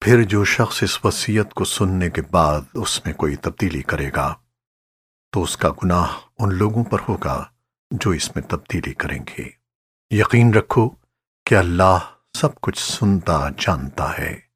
پھر جو شخص اس وصیت کو سننے کے بعد اس میں کوئی تبدیلی کرے گا، تو اس کا گناہ ان لوگوں پر ہوگا جو اس میں تبدیلی کریں گے۔ یقین رکھو کہ اللہ سب کچھ سنتا جانتا ہے۔